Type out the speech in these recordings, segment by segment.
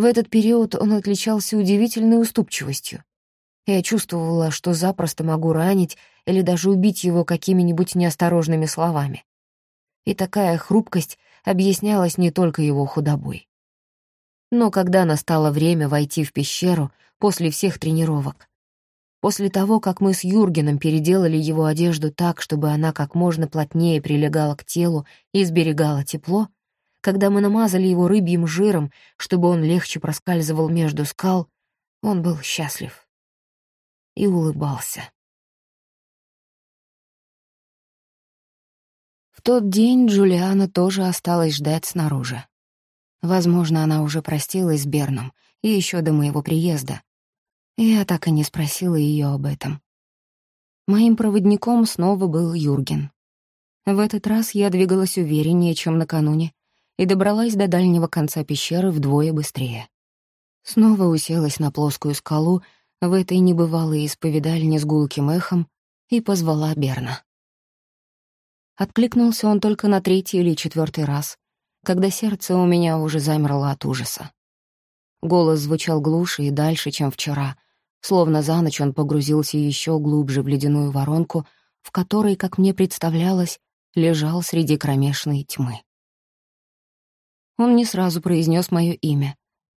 В этот период он отличался удивительной уступчивостью. Я чувствовала, что запросто могу ранить или даже убить его какими-нибудь неосторожными словами. И такая хрупкость объяснялась не только его худобой. Но когда настало время войти в пещеру после всех тренировок, после того, как мы с Юргеном переделали его одежду так, чтобы она как можно плотнее прилегала к телу и сберегала тепло, когда мы намазали его рыбьим жиром, чтобы он легче проскальзывал между скал, он был счастлив и улыбался. В тот день Джулиана тоже осталась ждать снаружи. Возможно, она уже простилась с Берном, и еще до моего приезда. Я так и не спросила ее об этом. Моим проводником снова был Юрген. В этот раз я двигалась увереннее, чем накануне, и добралась до дальнего конца пещеры вдвое быстрее. Снова уселась на плоскую скалу в этой небывалой исповедальне с гулким эхом и позвала Берна. Откликнулся он только на третий или четвертый раз, когда сердце у меня уже замерло от ужаса. Голос звучал глуше и дальше, чем вчера, словно за ночь он погрузился еще глубже в ледяную воронку, в которой, как мне представлялось, лежал среди кромешной тьмы. Он не сразу произнес мое имя.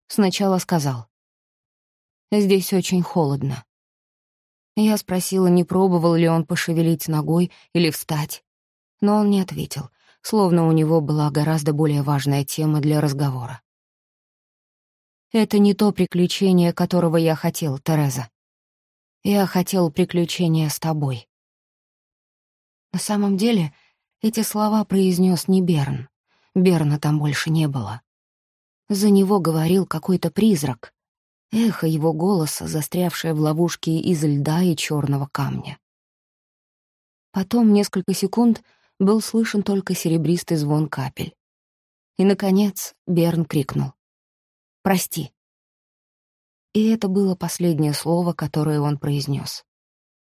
Сначала сказал. «Здесь очень холодно». Я спросила, не пробовал ли он пошевелить ногой или встать. Но он не ответил, словно у него была гораздо более важная тема для разговора. «Это не то приключение, которого я хотел, Тереза. Я хотел приключения с тобой». На самом деле, эти слова произнес не Берн. Берна там больше не было. За него говорил какой-то призрак, эхо его голоса, застрявшее в ловушке из льда и черного камня. Потом несколько секунд был слышен только серебристый звон капель. И, наконец, Берн крикнул. «Прости». И это было последнее слово, которое он произнес.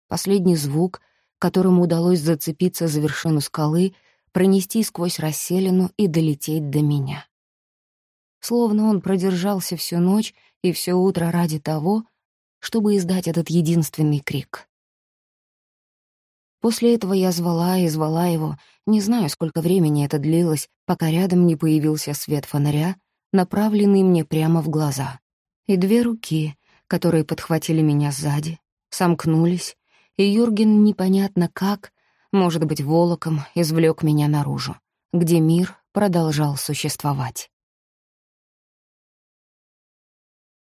Последний звук, которому удалось зацепиться за вершину скалы — пронести сквозь расселину и долететь до меня. Словно он продержался всю ночь и все утро ради того, чтобы издать этот единственный крик. После этого я звала и звала его, не знаю, сколько времени это длилось, пока рядом не появился свет фонаря, направленный мне прямо в глаза. И две руки, которые подхватили меня сзади, сомкнулись, и Юрген непонятно как может быть, волоком извлек меня наружу, где мир продолжал существовать.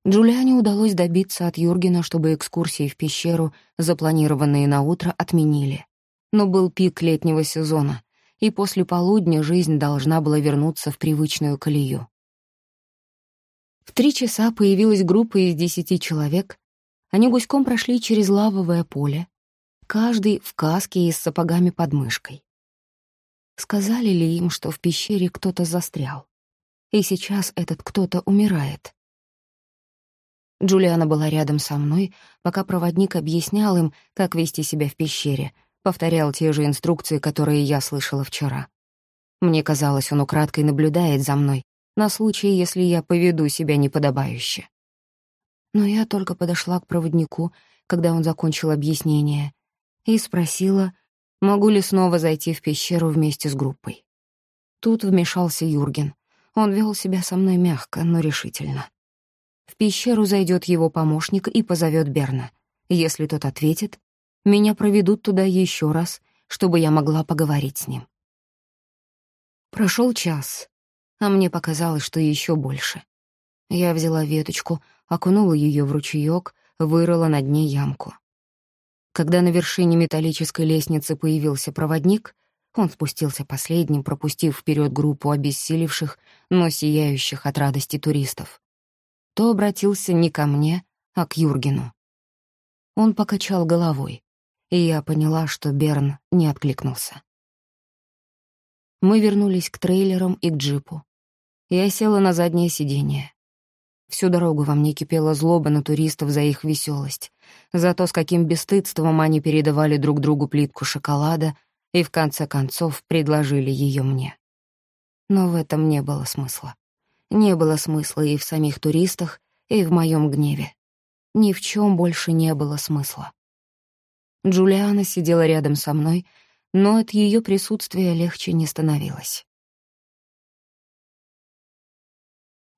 Джулиане удалось добиться от Юргена, чтобы экскурсии в пещеру, запланированные на утро, отменили. Но был пик летнего сезона, и после полудня жизнь должна была вернуться в привычную колею. В три часа появилась группа из десяти человек. Они гуськом прошли через лавовое поле, каждый в каске и с сапогами под мышкой. Сказали ли им, что в пещере кто-то застрял? И сейчас этот кто-то умирает. Джулиана была рядом со мной, пока проводник объяснял им, как вести себя в пещере, повторял те же инструкции, которые я слышала вчера. Мне казалось, он украдкой наблюдает за мной, на случай, если я поведу себя неподобающе. Но я только подошла к проводнику, когда он закончил объяснение, и спросила, могу ли снова зайти в пещеру вместе с группой. Тут вмешался Юрген. Он вел себя со мной мягко, но решительно. В пещеру зайдет его помощник и позовет Берна. Если тот ответит, меня проведут туда еще раз, чтобы я могла поговорить с ним. Прошел час, а мне показалось, что еще больше. Я взяла веточку, окунула ее в ручеек, вырыла на дне ямку. Когда на вершине металлической лестницы появился проводник, он спустился последним, пропустив вперед группу обессилевших, но сияющих от радости туристов. То обратился не ко мне, а к Юргену. Он покачал головой, и я поняла, что Берн не откликнулся. Мы вернулись к трейлерам и к джипу. Я села на заднее сиденье. Всю дорогу во мне кипела злоба на туристов за их веселость, за то, с каким бесстыдством они передавали друг другу плитку шоколада и, в конце концов, предложили ее мне. Но в этом не было смысла. Не было смысла и в самих туристах, и в моем гневе. Ни в чем больше не было смысла. Джулиана сидела рядом со мной, но от ее присутствия легче не становилось.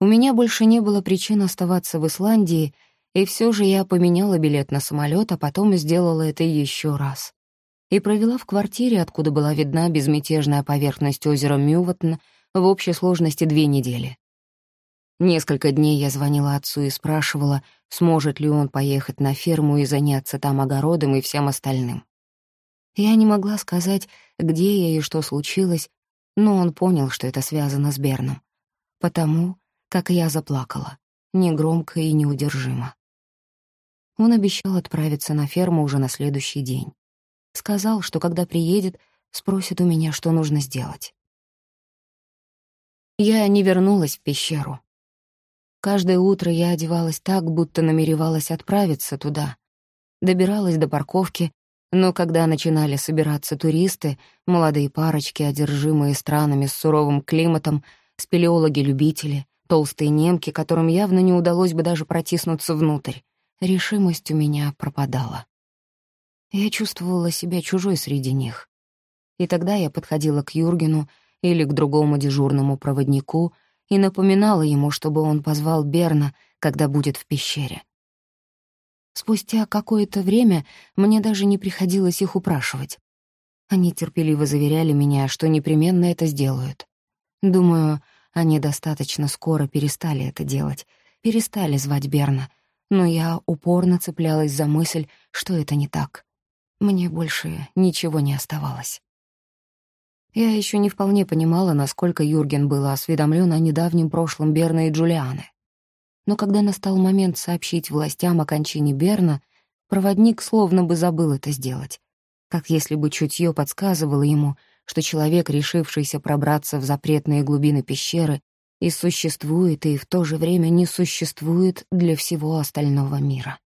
У меня больше не было причин оставаться в Исландии, и все же я поменяла билет на самолет, а потом сделала это еще раз. И провела в квартире, откуда была видна безмятежная поверхность озера Мюватн, в общей сложности две недели. Несколько дней я звонила отцу и спрашивала, сможет ли он поехать на ферму и заняться там огородом и всем остальным. Я не могла сказать, где я и что случилось, но он понял, что это связано с Берном. Потому как я заплакала, негромко и неудержимо. Он обещал отправиться на ферму уже на следующий день. Сказал, что когда приедет, спросит у меня, что нужно сделать. Я не вернулась в пещеру. Каждое утро я одевалась так, будто намеревалась отправиться туда. Добиралась до парковки, но когда начинали собираться туристы, молодые парочки, одержимые странами с суровым климатом, спелеологи-любители, толстые немки, которым явно не удалось бы даже протиснуться внутрь, решимость у меня пропадала. Я чувствовала себя чужой среди них. И тогда я подходила к Юргену или к другому дежурному проводнику и напоминала ему, чтобы он позвал Берна, когда будет в пещере. Спустя какое-то время мне даже не приходилось их упрашивать. Они терпеливо заверяли меня, что непременно это сделают. Думаю, они достаточно скоро перестали это делать, перестали звать Берна, но я упорно цеплялась за мысль, что это не так. Мне больше ничего не оставалось. Я еще не вполне понимала, насколько Юрген был осведомлен о недавнем прошлом Берна и Джулианы. Но когда настал момент сообщить властям о кончине Берна, проводник словно бы забыл это сделать, как если бы чутье подсказывало ему, что человек, решившийся пробраться в запретные глубины пещеры, и существует, и в то же время не существует для всего остального мира.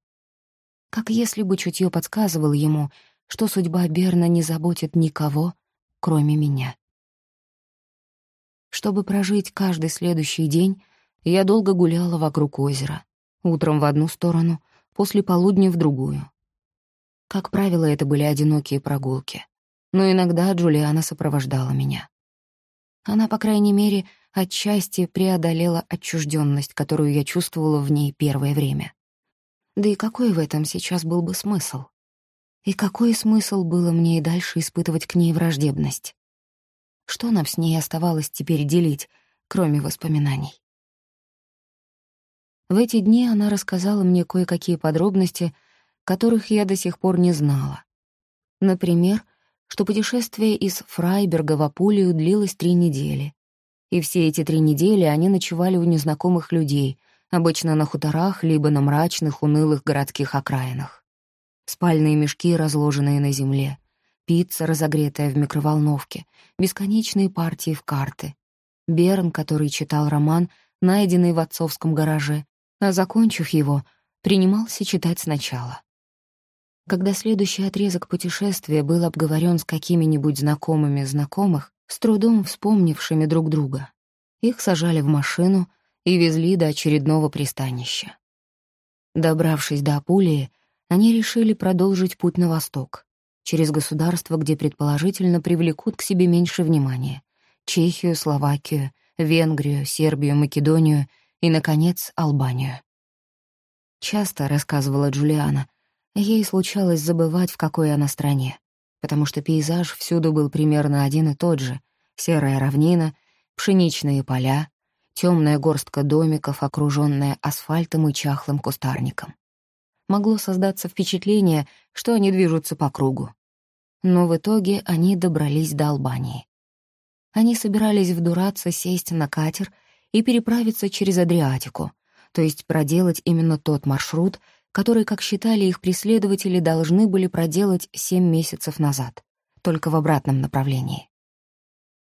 Как если бы чутье подсказывало ему, что судьба Берна не заботит никого, кроме меня. Чтобы прожить каждый следующий день, я долго гуляла вокруг озера. Утром в одну сторону, после полудня в другую. Как правило, это были одинокие прогулки но иногда Джулиана сопровождала меня. Она, по крайней мере, отчасти преодолела отчужденность, которую я чувствовала в ней первое время. Да и какой в этом сейчас был бы смысл? И какой смысл было мне и дальше испытывать к ней враждебность? Что нам с ней оставалось теперь делить, кроме воспоминаний? В эти дни она рассказала мне кое-какие подробности, которых я до сих пор не знала. Например, что путешествие из Фрайберга в Апулию длилось три недели. И все эти три недели они ночевали у незнакомых людей, обычно на хуторах либо на мрачных, унылых городских окраинах. Спальные мешки, разложенные на земле, пицца, разогретая в микроволновке, бесконечные партии в карты. Берн, который читал роман, найденный в отцовском гараже, а, закончив его, принимался читать сначала. Когда следующий отрезок путешествия был обговорен с какими-нибудь знакомыми знакомых, с трудом вспомнившими друг друга, их сажали в машину и везли до очередного пристанища. Добравшись до Апулии, они решили продолжить путь на восток, через государство, где предположительно привлекут к себе меньше внимания — Чехию, Словакию, Венгрию, Сербию, Македонию и, наконец, Албанию. Часто, рассказывала Джулиана, Ей случалось забывать, в какой она стране, потому что пейзаж всюду был примерно один и тот же — серая равнина, пшеничные поля, темная горстка домиков, окруженная асфальтом и чахлым кустарником. Могло создаться впечатление, что они движутся по кругу. Но в итоге они добрались до Албании. Они собирались вдураться, сесть на катер и переправиться через Адриатику, то есть проделать именно тот маршрут, который, как считали их преследователи, должны были проделать семь месяцев назад, только в обратном направлении.